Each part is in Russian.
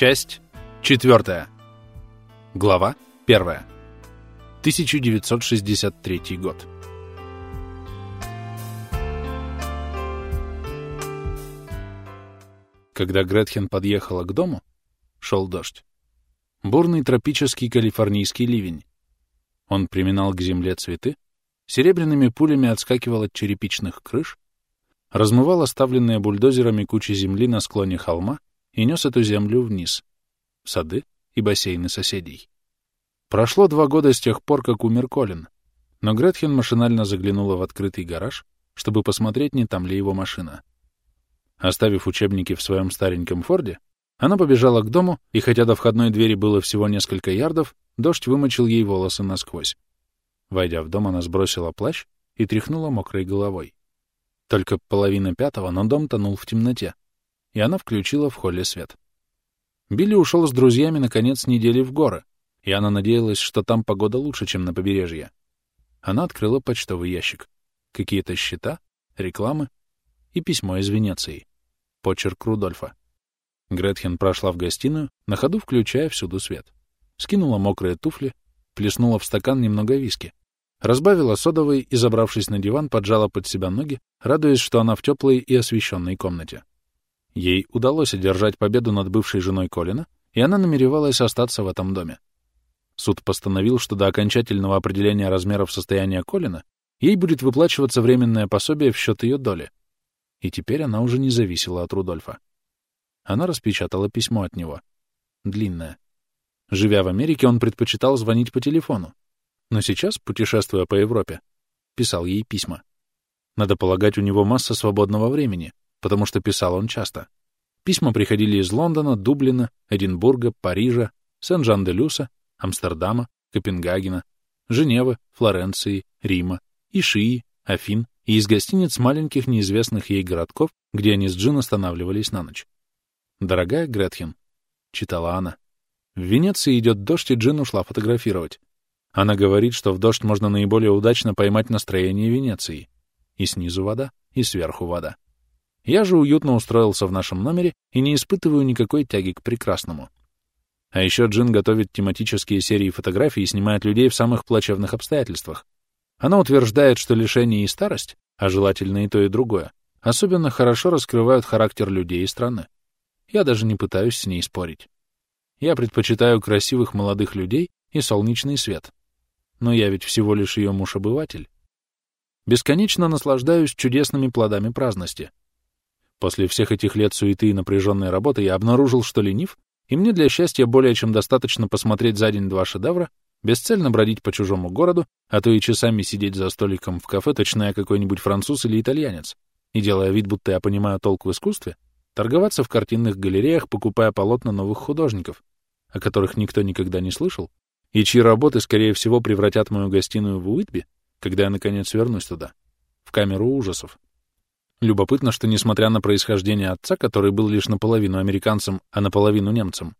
Часть 4. Глава 1. 1963 год. Когда Гретхен подъехала к дому, шел дождь. Бурный тропический калифорнийский ливень. Он приминал к земле цветы, серебряными пулями отскакивал от черепичных крыш, размывал оставленные бульдозерами кучи земли на склоне холма и нес эту землю вниз, в сады и бассейны соседей. Прошло два года с тех пор, как умер Колин, но Гретхен машинально заглянула в открытый гараж, чтобы посмотреть, не там ли его машина. Оставив учебники в своем стареньком Форде, она побежала к дому, и хотя до входной двери было всего несколько ярдов, дождь вымочил ей волосы насквозь. Войдя в дом, она сбросила плащ и тряхнула мокрой головой. Только половина пятого, но дом тонул в темноте, и она включила в холле свет. Билли ушел с друзьями на конец недели в горы, и она надеялась, что там погода лучше, чем на побережье. Она открыла почтовый ящик. Какие-то счета, рекламы и письмо из Венеции. Почерк Рудольфа. Гретхен прошла в гостиную, на ходу включая всюду свет. Скинула мокрые туфли, плеснула в стакан немного виски, Разбавила содовой и, забравшись на диван, поджала под себя ноги, радуясь, что она в теплой и освещенной комнате. Ей удалось одержать победу над бывшей женой Колина, и она намеревалась остаться в этом доме. Суд постановил, что до окончательного определения размеров состояния Колина ей будет выплачиваться временное пособие в счет ее доли. И теперь она уже не зависела от Рудольфа. Она распечатала письмо от него. Длинное. Живя в Америке, он предпочитал звонить по телефону, но сейчас, путешествуя по Европе, писал ей письма. Надо полагать, у него масса свободного времени, потому что писал он часто. Письма приходили из Лондона, Дублина, Эдинбурга, Парижа, Сен-Жан-де-Люса, Амстердама, Копенгагена, Женевы, Флоренции, Рима, Ишии, Афин и из гостиниц маленьких неизвестных ей городков, где они с Джин останавливались на ночь. «Дорогая Гретхен», — читала она, — «в Венеции идет дождь, и Джин ушла фотографировать. Она говорит, что в дождь можно наиболее удачно поймать настроение Венеции. И снизу вода, и сверху вода. Я же уютно устроился в нашем номере и не испытываю никакой тяги к прекрасному. А еще Джин готовит тематические серии фотографий и снимает людей в самых плачевных обстоятельствах. Она утверждает, что лишение и старость, а желательно и то, и другое, особенно хорошо раскрывают характер людей и страны. Я даже не пытаюсь с ней спорить. Я предпочитаю красивых молодых людей и солнечный свет, но я ведь всего лишь ее муж-обыватель. Бесконечно наслаждаюсь чудесными плодами праздности. После всех этих лет суеты и напряженной работы я обнаружил, что ленив, и мне для счастья более чем достаточно посмотреть за день два шедевра, бесцельно бродить по чужому городу, а то и часами сидеть за столиком в кафе, точно я какой-нибудь француз или итальянец, и, делая вид, будто я понимаю толк в искусстве, торговаться в картинных галереях, покупая полотна новых художников, о которых никто никогда не слышал, и чьи работы, скорее всего, превратят мою гостиную в Уитби, когда я, наконец, вернусь туда, в камеру ужасов. Любопытно, что, несмотря на происхождение отца, который был лишь наполовину американцем, а наполовину немцем,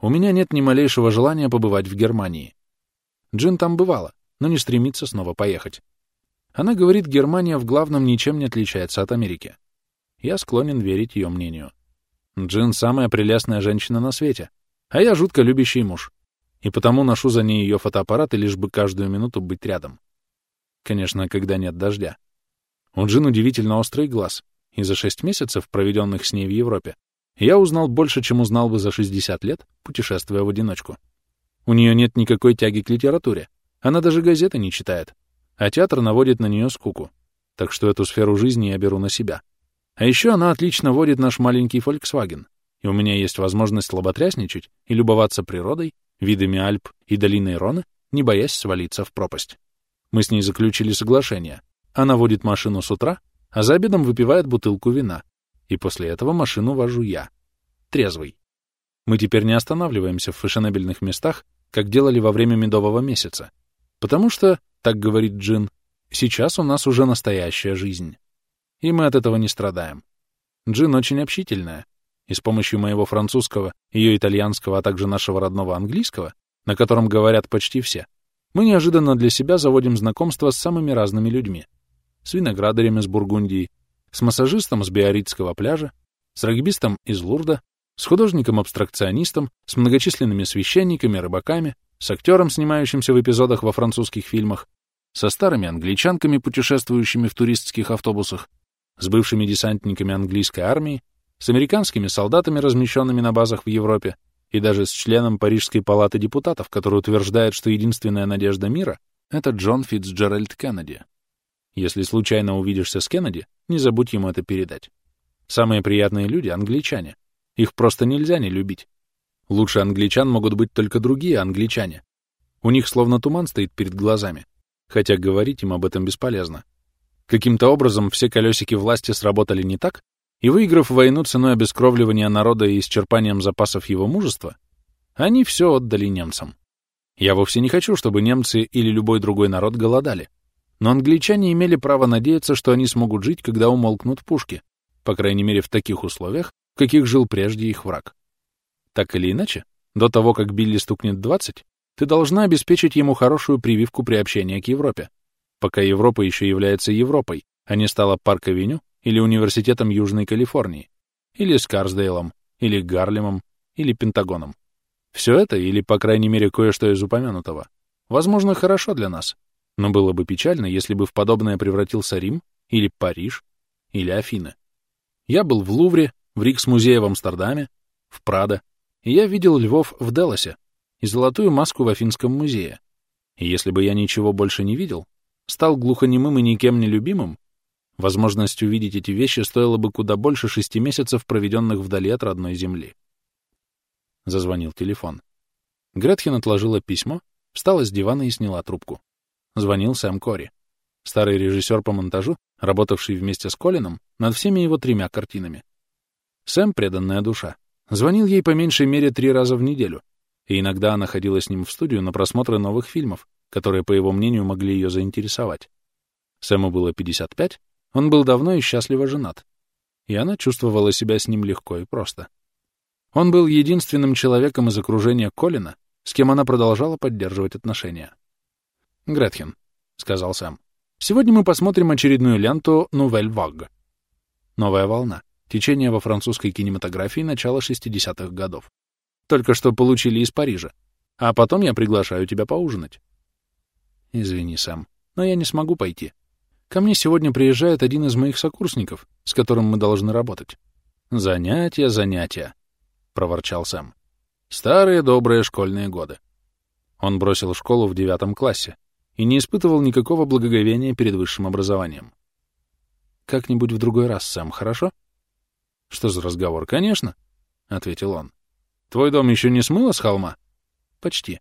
у меня нет ни малейшего желания побывать в Германии. Джин там бывала, но не стремится снова поехать. Она говорит, Германия в главном ничем не отличается от Америки. Я склонен верить ее мнению. Джин — самая прелестная женщина на свете, а я жутко любящий муж и потому ношу за ней ее фотоаппарат, и лишь бы каждую минуту быть рядом. Конечно, когда нет дождя. У Джин удивительно острый глаз, и за шесть месяцев, проведенных с ней в Европе, я узнал больше, чем узнал бы за 60 лет, путешествуя в одиночку. У нее нет никакой тяги к литературе, она даже газеты не читает, а театр наводит на нее скуку, так что эту сферу жизни я беру на себя. А еще она отлично водит наш маленький Volkswagen, и у меня есть возможность лоботрясничать и любоваться природой, видами Альп и долиной Роны, не боясь свалиться в пропасть. Мы с ней заключили соглашение. Она водит машину с утра, а за обедом выпивает бутылку вина. И после этого машину вожу я. Трезвый. Мы теперь не останавливаемся в фешенебельных местах, как делали во время медового месяца. Потому что, так говорит Джин, сейчас у нас уже настоящая жизнь. И мы от этого не страдаем. Джин очень общительная, и с помощью моего французского, ее итальянского, а также нашего родного английского, на котором говорят почти все, мы неожиданно для себя заводим знакомство с самыми разными людьми. С виноградарем из Бургундии, с массажистом с Биарритского пляжа, с регбистом из Лурда, С художником-абстракционистом, с многочисленными священниками, рыбаками, с актером, снимающимся в эпизодах во французских фильмах, со старыми англичанками, путешествующими в туристских автобусах, с бывшими десантниками английской армии, с американскими солдатами, размещенными на базах в Европе, и даже с членом Парижской палаты депутатов, который утверждает, что единственная надежда мира — это Джон Фитцджеральд Кеннеди. Если случайно увидишься с Кеннеди, не забудь ему это передать. Самые приятные люди — англичане. Их просто нельзя не любить. Лучше англичан могут быть только другие англичане. У них словно туман стоит перед глазами, хотя говорить им об этом бесполезно. Каким-то образом все колесики власти сработали не так, и выиграв войну ценой обескровливания народа и исчерпанием запасов его мужества, они все отдали немцам. Я вовсе не хочу, чтобы немцы или любой другой народ голодали. Но англичане имели право надеяться, что они смогут жить, когда умолкнут пушки, по крайней мере в таких условиях, в каких жил прежде их враг. Так или иначе, до того, как Билли стукнет 20, ты должна обеспечить ему хорошую прививку приобщения к Европе, пока Европа еще является Европой, а не стала парк-авеню или Университетом Южной Калифорнии, или Скарсдейлом, или Гарлемом, или Пентагоном. Все это, или, по крайней мере, кое-что из упомянутого, возможно, хорошо для нас, но было бы печально, если бы в подобное превратился Рим, или Париж, или Афины. Я был в Лувре, в Рикс-музее в Амстердаме, в Прадо, и я видел львов в Делосе и золотую маску в Афинском музее. И если бы я ничего больше не видел, стал глухонемым и никем не любимым, возможность увидеть эти вещи стоила бы куда больше шести месяцев, проведенных вдали от родной земли. Зазвонил телефон. Гретхен отложила письмо, встала с дивана и сняла трубку. Звонил Сэм Кори, старый режиссер по монтажу, работавший вместе с Колином над всеми его тремя картинами. Сэм — преданная душа. Звонил ей по меньшей мере три раза в неделю, и иногда она ходила с ним в студию на просмотры новых фильмов, которые, по его мнению, могли ее заинтересовать. Сэму было 55, он был давно и счастливо женат, и она чувствовала себя с ним легко и просто. Он был единственным человеком из окружения Колина, с кем она продолжала поддерживать отношения. «Гретхен», — сказал Сэм, — «сегодня мы посмотрим очередную ленту «Нувель Ваг». «Новая волна. Течение во французской кинематографии начала 60-х годов. Только что получили из Парижа. А потом я приглашаю тебя поужинать». «Извини, Сэм, но я не смогу пойти. Ко мне сегодня приезжает один из моих сокурсников, с которым мы должны работать». «Занятия, занятия», — проворчал Сэм. «Старые добрые школьные годы». Он бросил школу в девятом классе и не испытывал никакого благоговения перед высшим образованием. «Как-нибудь в другой раз, Сэм, хорошо?» «Что за разговор? Конечно», — ответил он. «Твой дом еще не смыло с холма?» «Почти.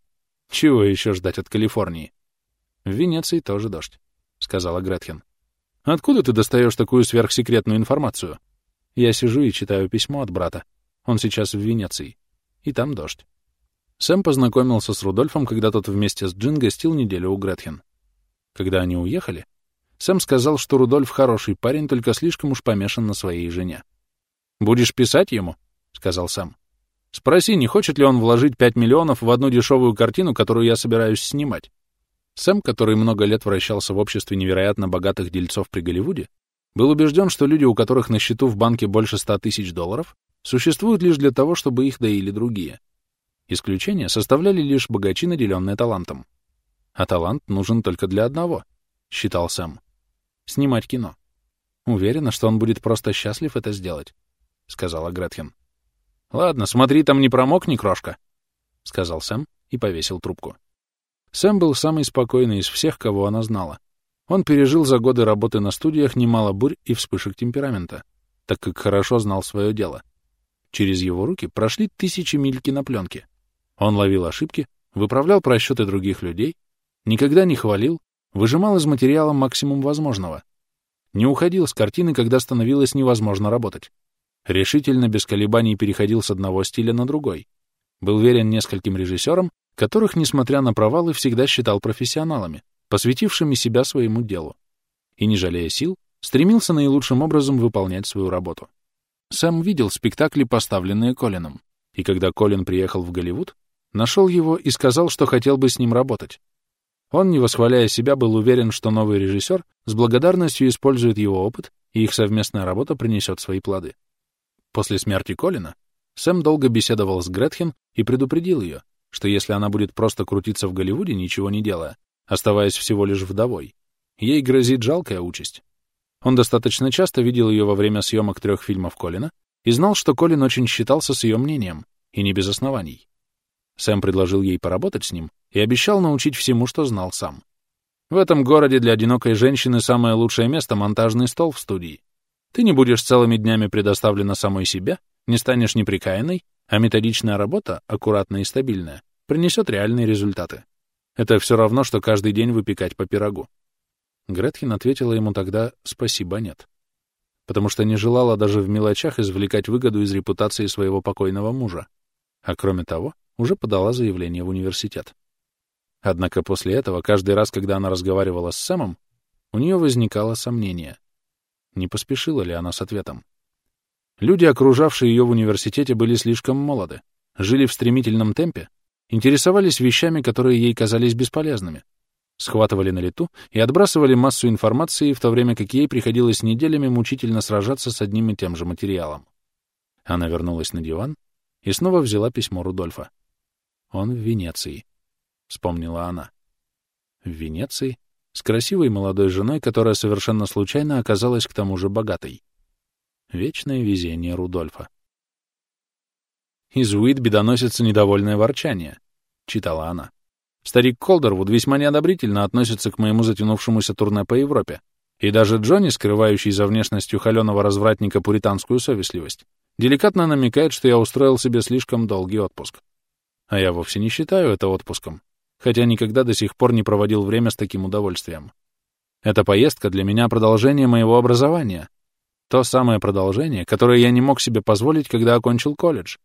Чего еще ждать от Калифорнии?» «В Венеции тоже дождь», — сказала Гретхен. «Откуда ты достаешь такую сверхсекретную информацию?» «Я сижу и читаю письмо от брата. Он сейчас в Венеции. И там дождь». Сэм познакомился с Рудольфом, когда тот вместе с Джин гостил неделю у Гретхен. Когда они уехали, Сэм сказал, что Рудольф хороший парень, только слишком уж помешан на своей жене. «Будешь писать ему?» — сказал Сэм. «Спроси, не хочет ли он вложить пять миллионов в одну дешевую картину, которую я собираюсь снимать. Сэм, который много лет вращался в обществе невероятно богатых дельцов при Голливуде, был убежден, что люди, у которых на счету в банке больше ста тысяч долларов, существуют лишь для того, чтобы их доили другие. Исключение составляли лишь богачи, наделенные талантом. А талант нужен только для одного, считал Сэм. Снимать кино. Уверена, что он будет просто счастлив это сделать, сказала Гретхен. Ладно, смотри, там не промокни, крошка, сказал Сэм и повесил трубку. Сэм был самый спокойный из всех, кого она знала. Он пережил за годы работы на студиях немало бурь и вспышек темперамента, так как хорошо знал свое дело. Через его руки прошли тысячи миль кинопленки. Он ловил ошибки, выправлял просчеты других людей, никогда не хвалил, выжимал из материала максимум возможного. Не уходил с картины, когда становилось невозможно работать. Решительно, без колебаний переходил с одного стиля на другой. Был верен нескольким режиссерам которых, несмотря на провалы, всегда считал профессионалами, посвятившими себя своему делу. И, не жалея сил, стремился наилучшим образом выполнять свою работу. Сам видел спектакли, поставленные Колином, и когда Колин приехал в Голливуд, нашел его и сказал, что хотел бы с ним работать. Он, не восхваляя себя, был уверен, что новый режиссер с благодарностью использует его опыт, и их совместная работа принесет свои плоды. После смерти Колина Сэм долго беседовал с Гретхен и предупредил ее, что если она будет просто крутиться в Голливуде, ничего не делая, оставаясь всего лишь вдовой, ей грозит жалкая участь. Он достаточно часто видел ее во время съемок трех фильмов Колина и знал, что Колин очень считался с ее мнением, и не без оснований. Сэм предложил ей поработать с ним и обещал научить всему, что знал сам. В этом городе для одинокой женщины самое лучшее место — монтажный стол в студии. Ты не будешь целыми днями предоставлена самой себе, не станешь неприкаянной, а методичная работа, аккуратная и стабильная, принесет реальные результаты. Это все равно, что каждый день выпекать по пирогу. Гретхен ответила ему тогда «спасибо, нет», потому что не желала даже в мелочах извлекать выгоду из репутации своего покойного мужа, а кроме того, уже подала заявление в университет. Однако после этого, каждый раз, когда она разговаривала с Сэмом, у нее возникало сомнение. Не поспешила ли она с ответом? Люди, окружавшие ее в университете, были слишком молоды, жили в стремительном темпе, интересовались вещами, которые ей казались бесполезными, схватывали на лету и отбрасывали массу информации, в то время как ей приходилось неделями мучительно сражаться с одним и тем же материалом. Она вернулась на диван и снова взяла письмо Рудольфа. Он в Венеции вспомнила она. В Венеции, с красивой молодой женой, которая совершенно случайно оказалась к тому же богатой. Вечное везение Рудольфа. «Из Уитби доносится недовольное ворчание», — читала она. «Старик Колдервуд весьма неодобрительно относится к моему затянувшемуся турне по Европе, и даже Джонни, скрывающий за внешностью холеного развратника пуританскую совестливость, деликатно намекает, что я устроил себе слишком долгий отпуск. А я вовсе не считаю это отпуском хотя никогда до сих пор не проводил время с таким удовольствием. Эта поездка для меня продолжение моего образования. То самое продолжение, которое я не мог себе позволить, когда окончил колледж,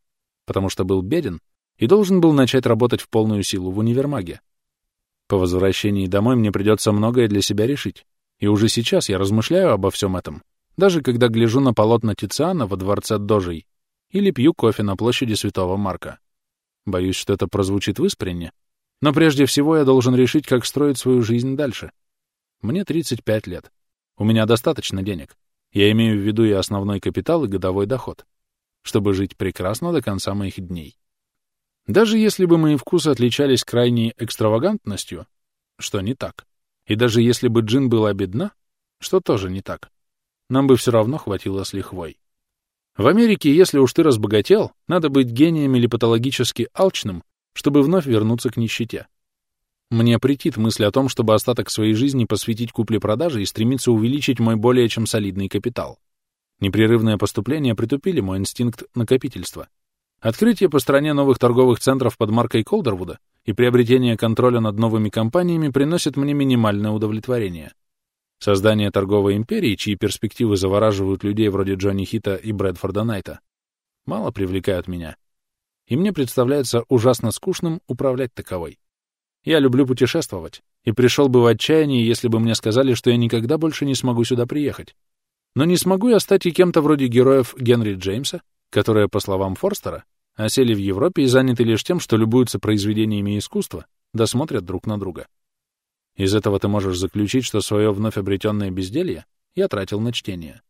потому что был беден и должен был начать работать в полную силу в универмаге. По возвращении домой мне придется многое для себя решить, и уже сейчас я размышляю обо всем этом, даже когда гляжу на полотна Тициана во дворце Дожей или пью кофе на площади Святого Марка. Боюсь, что это прозвучит в Исприне, но прежде всего я должен решить, как строить свою жизнь дальше. Мне 35 лет. У меня достаточно денег. Я имею в виду и основной капитал, и годовой доход, чтобы жить прекрасно до конца моих дней. Даже если бы мои вкусы отличались крайней экстравагантностью, что не так, и даже если бы Джин была бедна, что тоже не так, нам бы все равно хватило с лихвой. В Америке, если уж ты разбогател, надо быть гением или патологически алчным, чтобы вновь вернуться к нищете. Мне претит мысль о том, чтобы остаток своей жизни посвятить купле-продаже и стремиться увеличить мой более чем солидный капитал. Непрерывные поступления притупили мой инстинкт накопительства. Открытие по стране новых торговых центров под маркой Колдервуда и приобретение контроля над новыми компаниями приносит мне минимальное удовлетворение. Создание торговой империи, чьи перспективы завораживают людей вроде Джонни Хита и Брэдфорда Найта, мало привлекают меня и мне представляется ужасно скучным управлять таковой. Я люблю путешествовать, и пришел бы в отчаяние, если бы мне сказали, что я никогда больше не смогу сюда приехать. Но не смогу я стать и кем-то вроде героев Генри Джеймса, которые, по словам Форстера, осели в Европе и заняты лишь тем, что любуются произведениями искусства, досмотрят друг на друга. Из этого ты можешь заключить, что свое вновь обретенное безделье я тратил на чтение.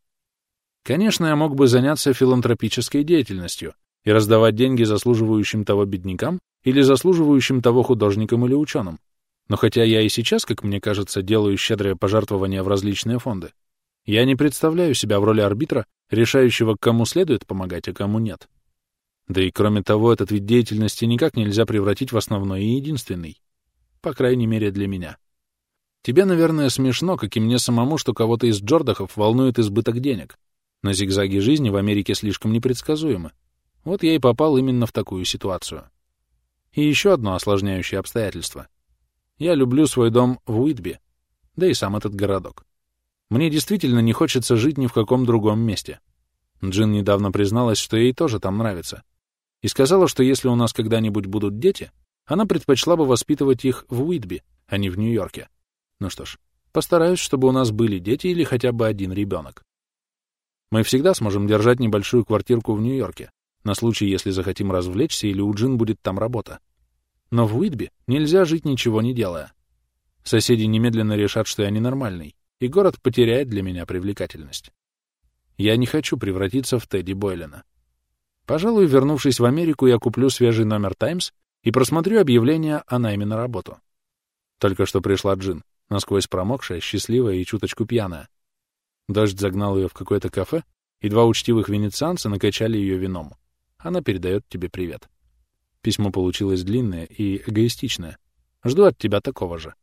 Конечно, я мог бы заняться филантропической деятельностью, и раздавать деньги заслуживающим того беднякам или заслуживающим того художникам или ученым. Но хотя я и сейчас, как мне кажется, делаю щедрые пожертвования в различные фонды, я не представляю себя в роли арбитра, решающего, кому следует помогать, а кому нет. Да и кроме того, этот вид деятельности никак нельзя превратить в основной и единственный. По крайней мере, для меня. Тебе, наверное, смешно, как и мне самому, что кого-то из Джордахов волнует избыток денег. Но зигзаги жизни в Америке слишком непредсказуемы. Вот я и попал именно в такую ситуацию. И еще одно осложняющее обстоятельство. Я люблю свой дом в Уитби, да и сам этот городок. Мне действительно не хочется жить ни в каком другом месте. Джин недавно призналась, что ей тоже там нравится. И сказала, что если у нас когда-нибудь будут дети, она предпочла бы воспитывать их в Уитби, а не в Нью-Йорке. Ну что ж, постараюсь, чтобы у нас были дети или хотя бы один ребенок. Мы всегда сможем держать небольшую квартирку в Нью-Йорке, на случай, если захотим развлечься или у Джин будет там работа. Но в Уитби нельзя жить ничего не делая. Соседи немедленно решат, что я ненормальный, и город потеряет для меня привлекательность. Я не хочу превратиться в Тедди Бойлена. Пожалуй, вернувшись в Америку, я куплю свежий номер «Таймс» и просмотрю объявление о найме на работу. Только что пришла Джин, насквозь промокшая, счастливая и чуточку пьяная. Дождь загнал ее в какое-то кафе, и два учтивых венецианца накачали ее вином. Она передает тебе привет. Письмо получилось длинное и эгоистичное. Жду от тебя такого же.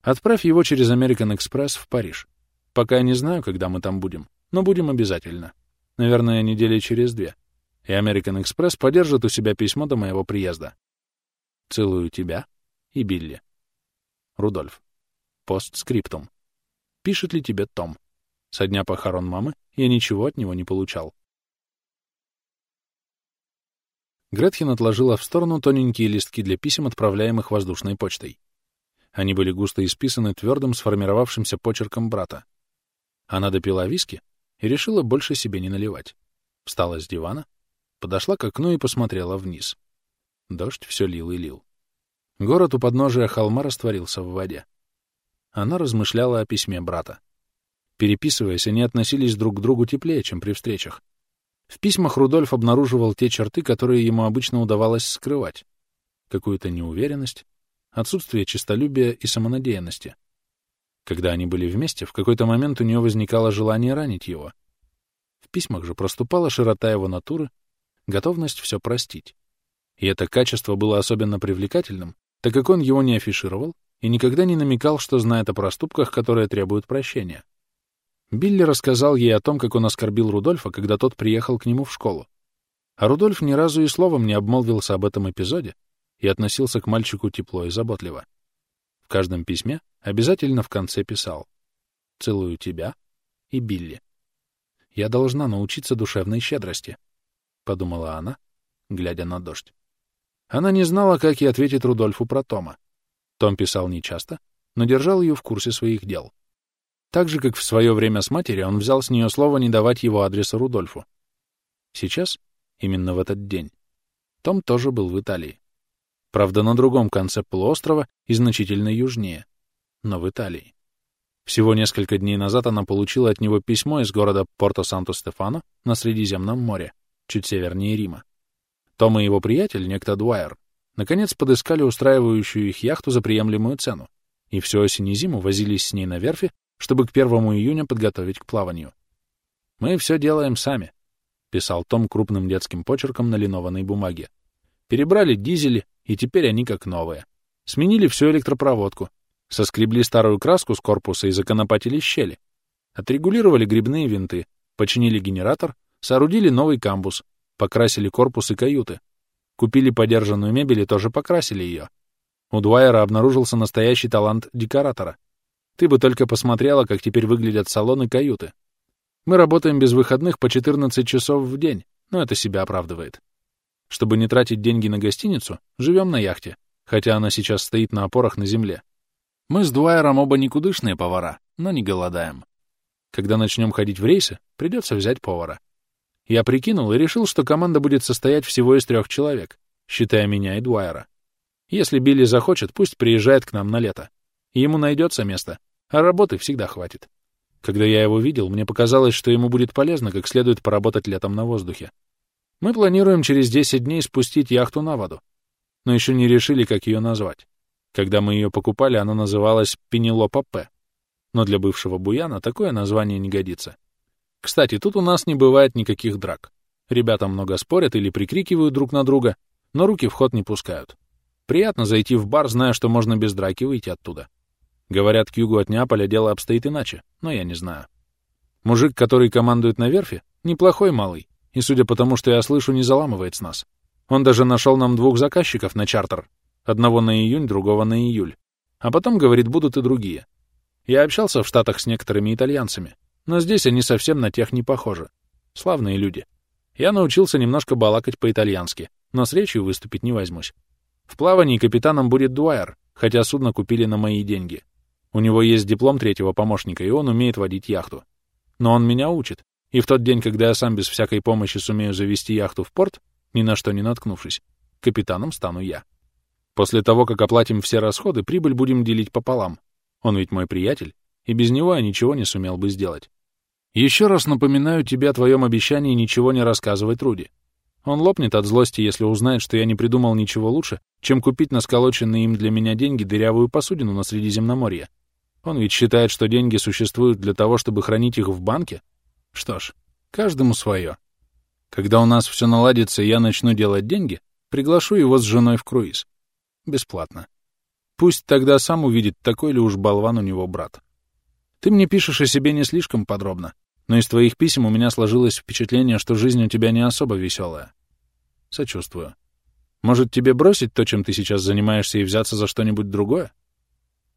Отправь его через American Express в Париж. Пока я не знаю, когда мы там будем, но будем обязательно. Наверное, недели через две. И American Express подержит у себя письмо до моего приезда. Целую тебя и Билли. Рудольф. Постскриптум. Пишет ли тебе Том? Со дня похорон мамы я ничего от него не получал. Гретхен отложила в сторону тоненькие листки для писем, отправляемых воздушной почтой. Они были густо исписаны твердым сформировавшимся почерком брата. Она допила виски и решила больше себе не наливать. Встала с дивана, подошла к окну и посмотрела вниз. Дождь все лил и лил. Город у подножия холма растворился в воде. Она размышляла о письме брата. Переписываясь, они относились друг к другу теплее, чем при встречах. В письмах Рудольф обнаруживал те черты, которые ему обычно удавалось скрывать. Какую-то неуверенность, отсутствие честолюбия и самонадеянности. Когда они были вместе, в какой-то момент у нее возникало желание ранить его. В письмах же проступала широта его натуры, готовность все простить. И это качество было особенно привлекательным, так как он его не афишировал и никогда не намекал, что знает о проступках, которые требуют прощения. Билли рассказал ей о том, как он оскорбил Рудольфа, когда тот приехал к нему в школу. А Рудольф ни разу и словом не обмолвился об этом эпизоде и относился к мальчику тепло и заботливо. В каждом письме обязательно в конце писал «Целую тебя и Билли». «Я должна научиться душевной щедрости», — подумала она, глядя на дождь. Она не знала, как ей ответить Рудольфу про Тома. Том писал нечасто, но держал ее в курсе своих дел. Так же, как в свое время с матерью, он взял с нее слово не давать его адреса Рудольфу. Сейчас, именно в этот день, Том тоже был в Италии. Правда, на другом конце полуострова и значительно южнее, но в Италии. Всего несколько дней назад она получила от него письмо из города Порто-Санто-Стефано на Средиземном море, чуть севернее Рима. Том и его приятель, некто Дуайер, наконец подыскали устраивающую их яхту за приемлемую цену, и всю осень и зиму возились с ней на верфи чтобы к 1 июня подготовить к плаванию. «Мы все делаем сами», — писал Том крупным детским почерком на линованной бумаге. «Перебрали дизели, и теперь они как новые. Сменили всю электропроводку, соскребли старую краску с корпуса и законопатили щели, отрегулировали грибные винты, починили генератор, соорудили новый камбус, покрасили корпус и каюты, купили подержанную мебель и тоже покрасили ее. У Дуайера обнаружился настоящий талант декоратора — ты бы только посмотрела, как теперь выглядят салоны каюты. Мы работаем без выходных по 14 часов в день, но это себя оправдывает. Чтобы не тратить деньги на гостиницу, живем на яхте, хотя она сейчас стоит на опорах на земле. Мы с Дуайером оба никудышные повара, но не голодаем. Когда начнем ходить в рейсы, придется взять повара. Я прикинул и решил, что команда будет состоять всего из трех человек, считая меня и Дуайера. Если Билли захочет, пусть приезжает к нам на лето. Ему найдется место, а работы всегда хватит. Когда я его видел, мне показалось, что ему будет полезно как следует поработать летом на воздухе. Мы планируем через 10 дней спустить яхту на воду, но еще не решили, как ее назвать. Когда мы ее покупали, она называлась Пенелопа П. Но для бывшего буяна такое название не годится. Кстати, тут у нас не бывает никаких драк. Ребята много спорят или прикрикивают друг на друга, но руки в ход не пускают. Приятно зайти в бар, зная, что можно без драки выйти оттуда. Говорят, к югу от Неаполя дело обстоит иначе, но я не знаю. Мужик, который командует на верфи, неплохой малый, и, судя по тому, что я слышу, не заламывает с нас. Он даже нашел нам двух заказчиков на чартер. Одного на июнь, другого на июль. А потом, говорит, будут и другие. Я общался в Штатах с некоторыми итальянцами, но здесь они совсем на тех не похожи. Славные люди. Я научился немножко балакать по-итальянски, но с речью выступить не возьмусь. В плавании капитаном будет Дуайер, хотя судно купили на мои деньги. У него есть диплом третьего помощника, и он умеет водить яхту. Но он меня учит, и в тот день, когда я сам без всякой помощи сумею завести яхту в порт, ни на что не наткнувшись, капитаном стану я. После того, как оплатим все расходы, прибыль будем делить пополам. Он ведь мой приятель, и без него я ничего не сумел бы сделать. Еще раз напоминаю тебе о твоем обещании ничего не рассказывать Руди. Он лопнет от злости, если узнает, что я не придумал ничего лучше, чем купить на сколоченные им для меня деньги дырявую посудину на Средиземноморье. Он ведь считает, что деньги существуют для того, чтобы хранить их в банке. Что ж, каждому свое. Когда у нас все наладится и я начну делать деньги, приглашу его с женой в круиз. Бесплатно. Пусть тогда сам увидит, такой ли уж болван у него брат. Ты мне пишешь о себе не слишком подробно, но из твоих писем у меня сложилось впечатление, что жизнь у тебя не особо веселая. Сочувствую. Может, тебе бросить то, чем ты сейчас занимаешься, и взяться за что-нибудь другое?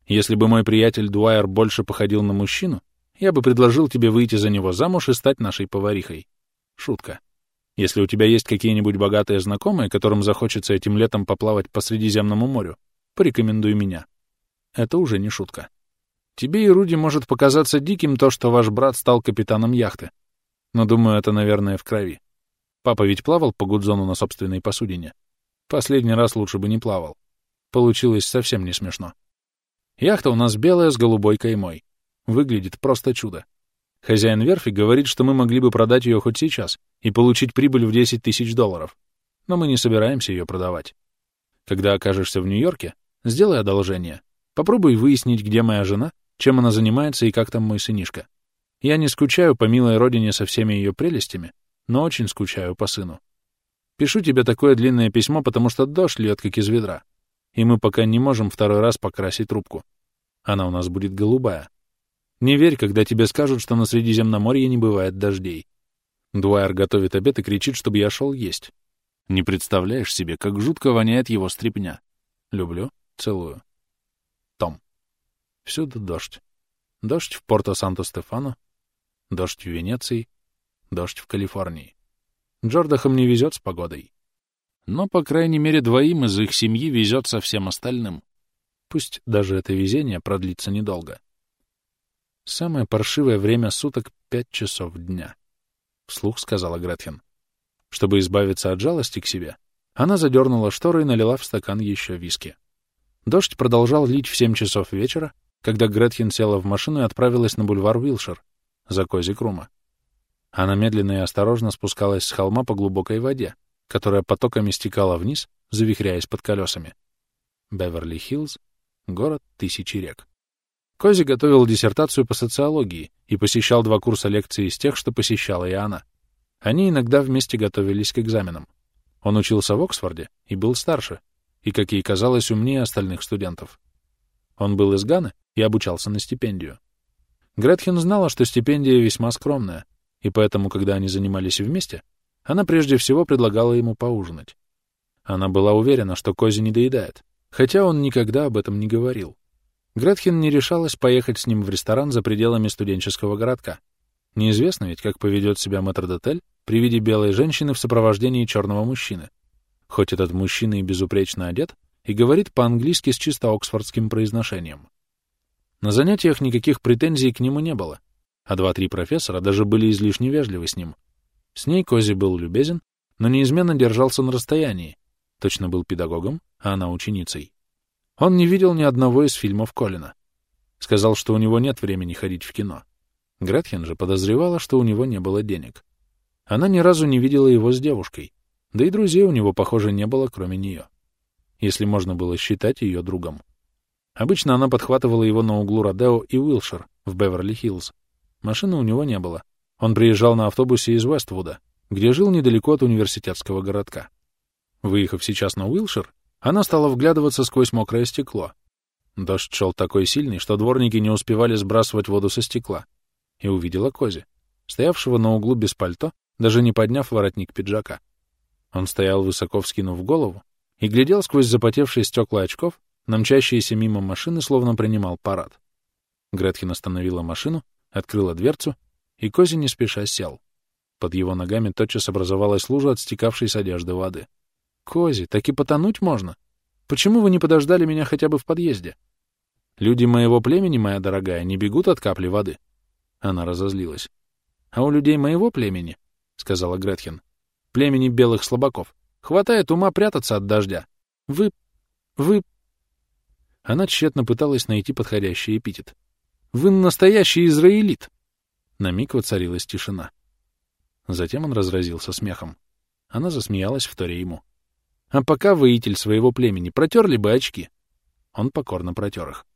Если бы мой приятель Дуайер больше походил на мужчину, я бы предложил тебе выйти за него замуж и стать нашей поварихой. Шутка. Если у тебя есть какие-нибудь богатые знакомые, которым захочется этим летом поплавать по Средиземному морю, порекомендуй меня. Это уже не шутка. Тебе и Руди может показаться диким то, что ваш брат стал капитаном яхты. Но, думаю, это, наверное, в крови. Папа ведь плавал по Гудзону на собственной посудине. Последний раз лучше бы не плавал. Получилось совсем не смешно. Яхта у нас белая с голубой каймой. Выглядит просто чудо. Хозяин верфи говорит, что мы могли бы продать ее хоть сейчас и получить прибыль в 10 тысяч долларов. Но мы не собираемся ее продавать. Когда окажешься в Нью-Йорке, сделай одолжение. Попробуй выяснить, где моя жена чем она занимается и как там мой сынишка. Я не скучаю по милой родине со всеми ее прелестями, но очень скучаю по сыну. Пишу тебе такое длинное письмо, потому что дождь льет, как из ведра, и мы пока не можем второй раз покрасить трубку. Она у нас будет голубая. Не верь, когда тебе скажут, что на Средиземноморье не бывает дождей. Дуайер готовит обед и кричит, чтобы я шел есть. Не представляешь себе, как жутко воняет его стряпня. Люблю, целую. Всюду дождь. Дождь в Порто-Санто-Стефано, дождь в Венеции, дождь в Калифорнии. Джордахам не везет с погодой. Но, по крайней мере, двоим из их семьи везет со всем остальным. Пусть даже это везение продлится недолго. Самое паршивое время суток — пять часов дня, — вслух сказала Гретхен. Чтобы избавиться от жалости к себе, она задернула шторы и налила в стакан еще виски. Дождь продолжал лить в семь часов вечера, когда Гретхен села в машину и отправилась на бульвар Уилшир, за Кози Крума. Она медленно и осторожно спускалась с холма по глубокой воде, которая потоками стекала вниз, завихряясь под колесами. Беверли-Хиллз — город тысячи рек. Кози готовил диссертацию по социологии и посещал два курса лекций из тех, что посещала и она. Они иногда вместе готовились к экзаменам. Он учился в Оксфорде и был старше, и, как ей казалось, умнее остальных студентов. Он был из Ганы и обучался на стипендию. Гретхен знала, что стипендия весьма скромная, и поэтому, когда они занимались вместе, она прежде всего предлагала ему поужинать. Она была уверена, что Кози не доедает, хотя он никогда об этом не говорил. Гретхен не решалась поехать с ним в ресторан за пределами студенческого городка. Неизвестно ведь, как поведет себя метрдотель при виде белой женщины в сопровождении черного мужчины. Хоть этот мужчина и безупречно одет, и говорит по-английски с чисто оксфордским произношением. На занятиях никаких претензий к нему не было, а два-три профессора даже были излишне вежливы с ним. С ней Кози был любезен, но неизменно держался на расстоянии, точно был педагогом, а она ученицей. Он не видел ни одного из фильмов Колина. Сказал, что у него нет времени ходить в кино. Гретхен же подозревала, что у него не было денег. Она ни разу не видела его с девушкой, да и друзей у него, похоже, не было, кроме нее, если можно было считать ее другом. Обычно она подхватывала его на углу Родео и Уилшир в Беверли-Хиллз. Машины у него не было. Он приезжал на автобусе из Вествуда, где жил недалеко от университетского городка. Выехав сейчас на Уилшир, она стала вглядываться сквозь мокрое стекло. Дождь шел такой сильный, что дворники не успевали сбрасывать воду со стекла. И увидела Кози, стоявшего на углу без пальто, даже не подняв воротник пиджака. Он стоял высоко вскинув голову и глядел сквозь запотевшие стекла очков на мчащиеся мимо машины словно принимал парад. Гретхен остановила машину, открыла дверцу, и Кози не спеша сел. Под его ногами тотчас образовалась лужа от стекавшей с одежды воды. «Кози, так и потонуть можно. Почему вы не подождали меня хотя бы в подъезде? Люди моего племени, моя дорогая, не бегут от капли воды». Она разозлилась. «А у людей моего племени, — сказала Гретхен, — племени белых слабаков, хватает ума прятаться от дождя. Вы... вы она тщетно пыталась найти подходящий эпитет. «Вы настоящий израилит!» На миг воцарилась тишина. Затем он разразился смехом. Она засмеялась в торе ему. «А пока воитель своего племени протерли бы очки». Он покорно протер их.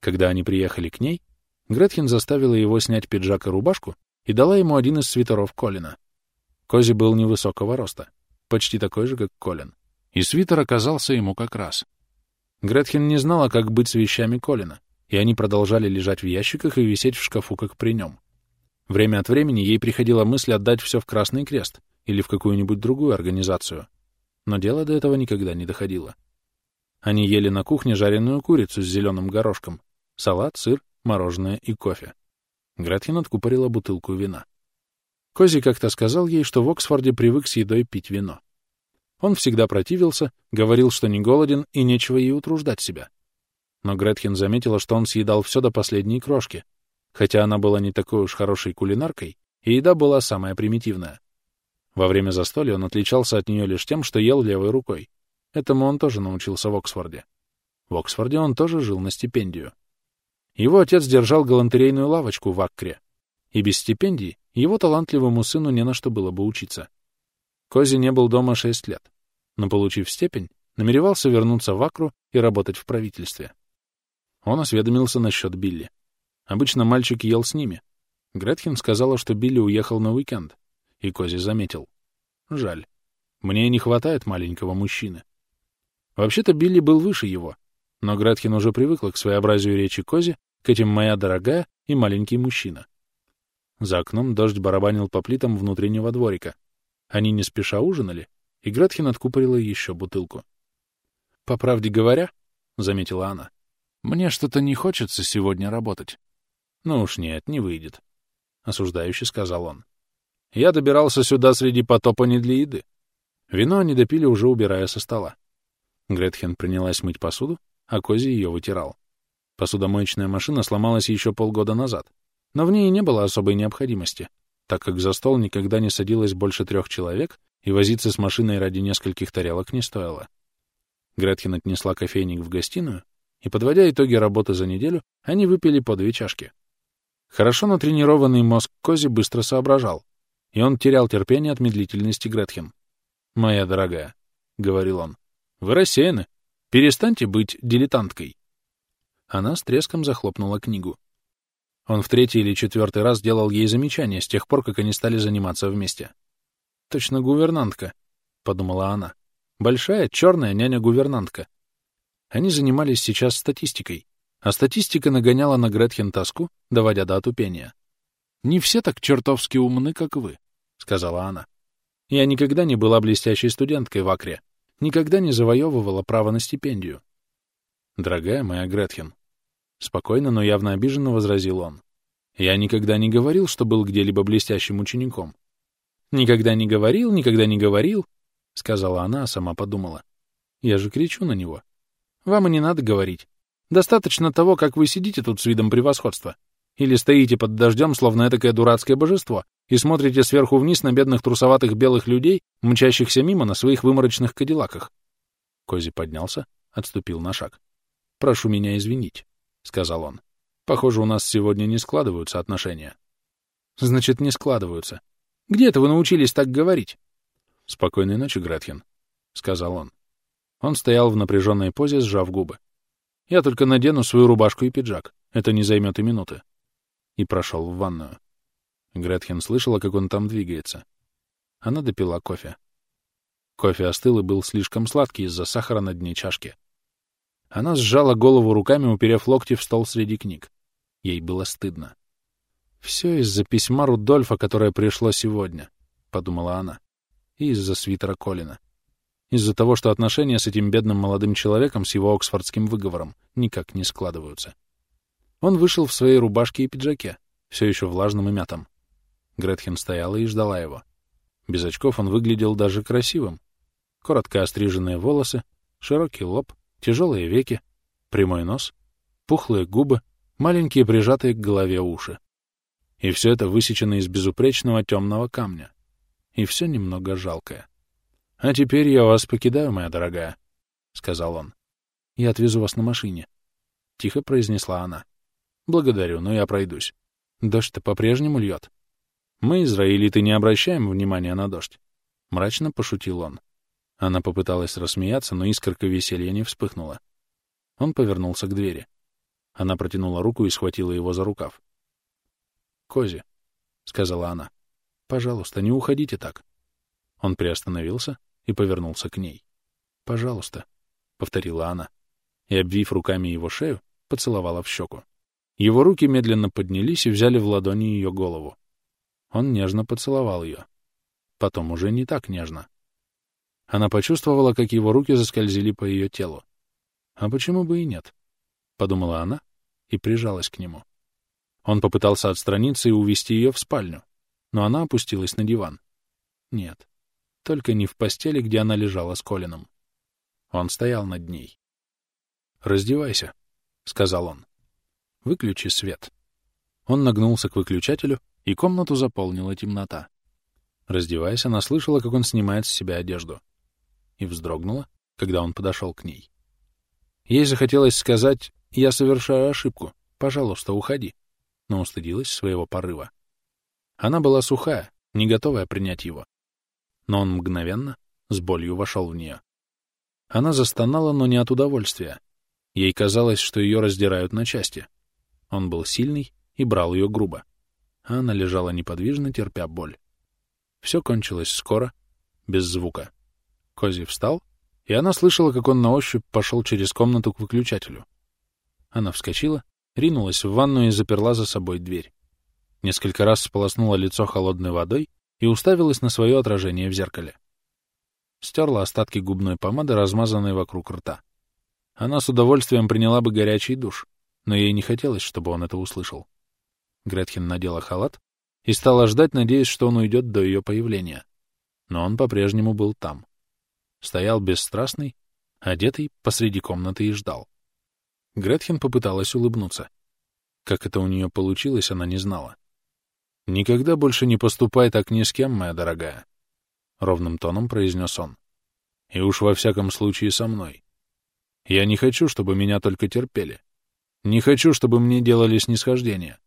Когда они приехали к ней, Гретхен заставила его снять пиджак и рубашку и дала ему один из свитеров Колина. Кози был невысокого роста, почти такой же, как Колин. И свитер оказался ему как раз. Гретхен не знала, как быть с вещами Колина, и они продолжали лежать в ящиках и висеть в шкафу, как при нем. Время от времени ей приходила мысль отдать все в Красный Крест или в какую-нибудь другую организацию. Но дело до этого никогда не доходило. Они ели на кухне жареную курицу с зеленым горошком, салат, сыр, мороженое и кофе. Гретхен откупорила бутылку вина. Кози как-то сказал ей, что в Оксфорде привык с едой пить вино. Он всегда противился, говорил, что не голоден и нечего ей утруждать себя. Но Гретхен заметила, что он съедал все до последней крошки, хотя она была не такой уж хорошей кулинаркой, и еда была самая примитивная. Во время застолья он отличался от нее лишь тем, что ел левой рукой. Этому он тоже научился в Оксфорде. В Оксфорде он тоже жил на стипендию. Его отец держал галантерейную лавочку в Аккре, и без стипендий его талантливому сыну не на что было бы учиться. Кози не был дома шесть лет, но, получив степень, намеревался вернуться в Акру и работать в правительстве. Он осведомился насчет Билли. Обычно мальчик ел с ними. Гретхен сказала, что Билли уехал на уикенд, и Кози заметил. Жаль. Мне не хватает маленького мужчины. Вообще-то Билли был выше его, но Гретхен уже привыкла к своеобразию речи Кози, к этим «моя дорогая» и «маленький мужчина». За окном дождь барабанил по плитам внутреннего дворика. Они не спеша ужинали, и Гретхен откупорила еще бутылку. «По правде говоря», — заметила она, — «мне что-то не хочется сегодня работать. «Ну уж нет, не выйдет», — осуждающе сказал он. «Я добирался сюда среди потопа не для еды». Вино они допили, уже убирая со стола. Гретхен принялась мыть посуду, а Кози ее вытирал. Посудомоечная машина сломалась еще полгода назад, но в ней не было особой необходимости, так как за стол никогда не садилось больше трех человек, и возиться с машиной ради нескольких тарелок не стоило. Гретхен отнесла кофейник в гостиную, и, подводя итоги работы за неделю, они выпили по две чашки. Хорошо натренированный мозг Кози быстро соображал, и он терял терпение от медлительности Гретхен. «Моя дорогая», — говорил он, — «вы рассеяны. Перестаньте быть дилетанткой». Она с треском захлопнула книгу. Он в третий или четвертый раз делал ей замечание с тех пор, как они стали заниматься вместе. «Точно гувернантка», — подумала она. «Большая, черная няня-гувернантка». Они занимались сейчас статистикой, а статистика нагоняла на Гретхен тоску, доводя до отупения. «Не все так чертовски умны, как вы», — сказала она. «Я никогда не была блестящей студенткой в Акре, никогда не завоевывала право на стипендию». «Дорогая моя Гретхен», — спокойно, но явно обиженно возразил он, «я никогда не говорил, что был где-либо блестящим учеником». «Никогда не говорил, никогда не говорил», — сказала она, а сама подумала. «Я же кричу на него. Вам и не надо говорить. Достаточно того, как вы сидите тут с видом превосходства. Или стоите под дождем, словно этакое дурацкое божество, и смотрите сверху вниз на бедных трусоватых белых людей, мчащихся мимо на своих выморочных кадиллаках. Кози поднялся, отступил на шаг. «Прошу меня извинить», — сказал он. «Похоже, у нас сегодня не складываются отношения». «Значит, не складываются. Где это вы научились так говорить?» «Спокойной ночи, Гретхен», — сказал он. Он стоял в напряженной позе, сжав губы. Я только надену свою рубашку и пиджак. Это не займет и минуты. И прошел в ванную. Гретхен слышала, как он там двигается. Она допила кофе. Кофе остыл и был слишком сладкий из-за сахара на дне чашки. Она сжала голову руками, уперев локти в стол среди книг. Ей было стыдно. «Все из-за письма Рудольфа, которое пришло сегодня», — подумала она. «И из-за свитера Колина из-за того, что отношения с этим бедным молодым человеком с его оксфордским выговором никак не складываются. Он вышел в своей рубашке и пиджаке, все еще влажным и мятом. Гретхен стояла и ждала его. Без очков он выглядел даже красивым. Коротко остриженные волосы, широкий лоб, тяжелые веки, прямой нос, пухлые губы, маленькие прижатые к голове уши. И все это высечено из безупречного темного камня. И все немного жалкое. «А теперь я вас покидаю, моя дорогая», — сказал он. «Я отвезу вас на машине», — тихо произнесла она. «Благодарю, но я пройдусь. Дождь-то по-прежнему льет. Мы, израилиты, не обращаем внимания на дождь. — мрачно пошутил он. Она попыталась рассмеяться, но искорка веселья не вспыхнула. Он повернулся к двери. Она протянула руку и схватила его за рукав. «Кози», — сказала она, — «пожалуйста, не уходите так». Он приостановился и повернулся к ней. «Пожалуйста», — повторила она, и, обвив руками его шею, поцеловала в щеку. Его руки медленно поднялись и взяли в ладони ее голову. Он нежно поцеловал ее. Потом уже не так нежно. Она почувствовала, как его руки заскользили по ее телу. «А почему бы и нет?» — подумала она и прижалась к нему. Он попытался отстраниться и увести ее в спальню, но она опустилась на диван. Нет, только не в постели, где она лежала с Колином. Он стоял над ней. «Раздевайся», — сказал он. «Выключи свет». Он нагнулся к выключателю, и комнату заполнила темнота. Раздеваясь, она слышала, как он снимает с себя одежду. И вздрогнула, когда он подошел к ней. Ей захотелось сказать «Я совершаю ошибку. Пожалуйста, уходи», но устыдилась своего порыва. Она была сухая, не готовая принять его. Но он мгновенно, с болью вошел в нее. Она застонала, но не от удовольствия. Ей казалось, что ее раздирают на части. Он был сильный и брал ее грубо. А она лежала неподвижно, терпя боль. Все кончилось скоро, без звука. Кози встал, и она слышала, как он на ощупь пошел через комнату к выключателю. Она вскочила, ринулась в ванну и заперла за собой дверь. Несколько раз сполоснула лицо холодной водой и уставилась на свое отражение в зеркале. Стерла остатки губной помады, размазанной вокруг рта. Она с удовольствием приняла бы горячий душ, но ей не хотелось, чтобы он это услышал. Гретхен надела халат и стала ждать, надеясь, что он уйдет до ее появления. Но он по-прежнему был там. Стоял бесстрастный, одетый посреди комнаты и ждал. Гретхен попыталась улыбнуться. Как это у нее получилось, она не знала. «Никогда больше не поступай так ни с кем, моя дорогая», — ровным тоном произнес он. «И уж во всяком случае со мной. Я не хочу, чтобы меня только терпели. Не хочу, чтобы мне делали снисхождения.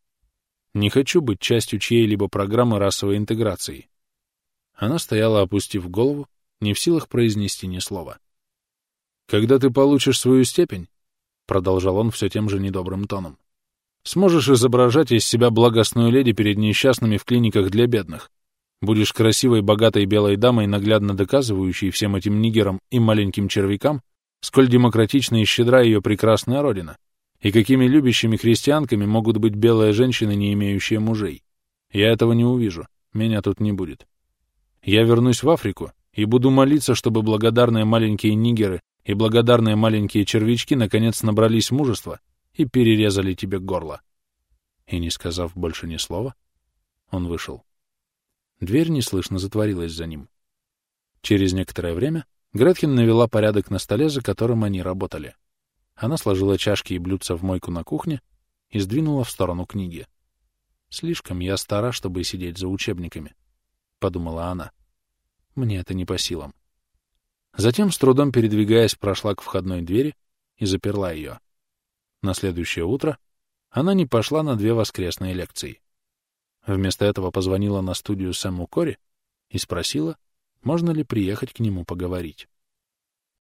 Не хочу быть частью чьей-либо программы расовой интеграции. Она стояла, опустив голову, не в силах произнести ни слова. «Когда ты получишь свою степень, — продолжал он все тем же недобрым тоном, — сможешь изображать из себя благостную леди перед несчастными в клиниках для бедных. Будешь красивой, богатой белой дамой, наглядно доказывающей всем этим нигерам и маленьким червякам, сколь демократична и щедра ее прекрасная родина, и какими любящими христианками могут быть белые женщины, не имеющие мужей. Я этого не увижу, меня тут не будет. Я вернусь в Африку и буду молиться, чтобы благодарные маленькие нигеры и благодарные маленькие червячки наконец набрались мужества и перерезали тебе горло. И не сказав больше ни слова, он вышел. Дверь неслышно затворилась за ним. Через некоторое время Гретхен навела порядок на столе, за которым они работали. Она сложила чашки и блюдца в мойку на кухне и сдвинула в сторону книги. «Слишком я стара, чтобы сидеть за учебниками», — подумала она. «Мне это не по силам». Затем, с трудом передвигаясь, прошла к входной двери и заперла ее. На следующее утро она не пошла на две воскресные лекции. Вместо этого позвонила на студию Сэму Кори и спросила, можно ли приехать к нему поговорить.